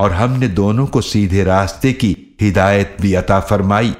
और हमने दोनों को सीधे रास्ते की हिदायत भी अता फरमाई।